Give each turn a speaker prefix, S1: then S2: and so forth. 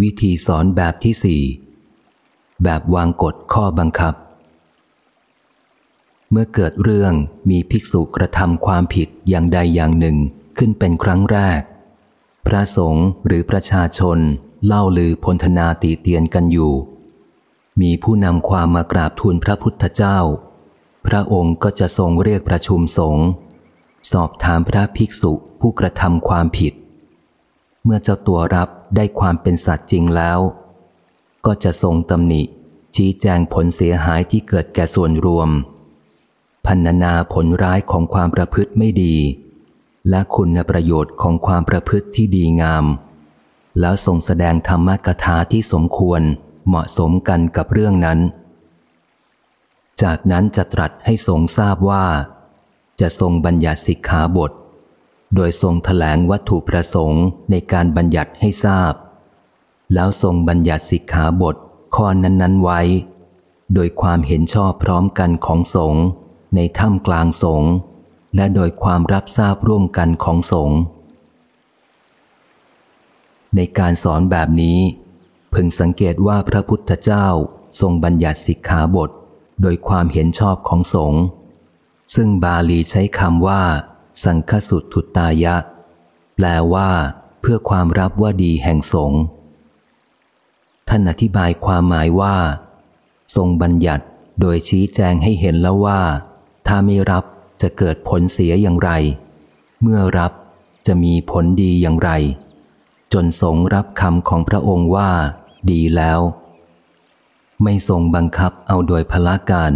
S1: วิธีสอนแบบที่สี่แบบวางกฎข้อบังคับ เมื่อเกิดเรื่องมีภิกษุกระทำความผิดอย่างใดอย่างหนึ่งขึ้นเป็นครั้งแรก พระสงฆ์หรือประชาชนเล่าลือพลธนาตีเตียนกันอยู่ มีผู้นำความมากราบทูลพระพุทธเจ้า พระองค์ก็จะทรงเรียกประชุมสงฆ์สอบถามพระภิกษุผู้กระทำความผิด มื่อเจ้าตัวรับได้ความเป็นสัตว์จริงแล้ว ก็จะทรงตำหนิ ชี้แจงผลเสียหายที่เกิดแก่ส่วนรวม พันนาผลร้ายของความประพฤติไม่ดี และคุณประโยชน์ของความประพฤติที่ดีงาม แล้วทรงแสดงธรรมกถาที่สมควรเหมาะสมกันกับเรื่องนั้น จากนั้นจะตรัสให้ทรงทราบว่า จะทรงบัญญัติสิกขาบท โดยทรงถแถลงวัตถุประสงค์ในการบัญญัติให้ทราบ แล้วทรงบัญญัติสิกขาบทข้อนั้น ๆ ไว้ โดยความเห็นชอบพร้อมกันของสงฆ์ในถ้ำกลางสงฆ์และโดยความรับทราบร่วมกันของสงฆ์ในการสอนแบบนี้ พึงสังเกตว่าพระพุทธเจ้าทรงบัญญัติสิกขาบท โดยความเห็นชอบของสงฆ์ซึ่งบาลีใช้คำว่า สังคสุตทุตายะ แปลว่า เพื่อความรับว่าดีแห่งสงฆ์ท่านอธิบายความหมายว่า ทรงบัญญัติโดยชี้แจงให้เห็นแล้วว่า ถ้าไม่รับจะเกิดผลเสียอย่างไร เมื่อรับจะมีผลดีอย่างไร จนทรงรับคำของพระองค์ว่า ดีแล้ว ไม่ทรงบังคับเอาโดยพละการ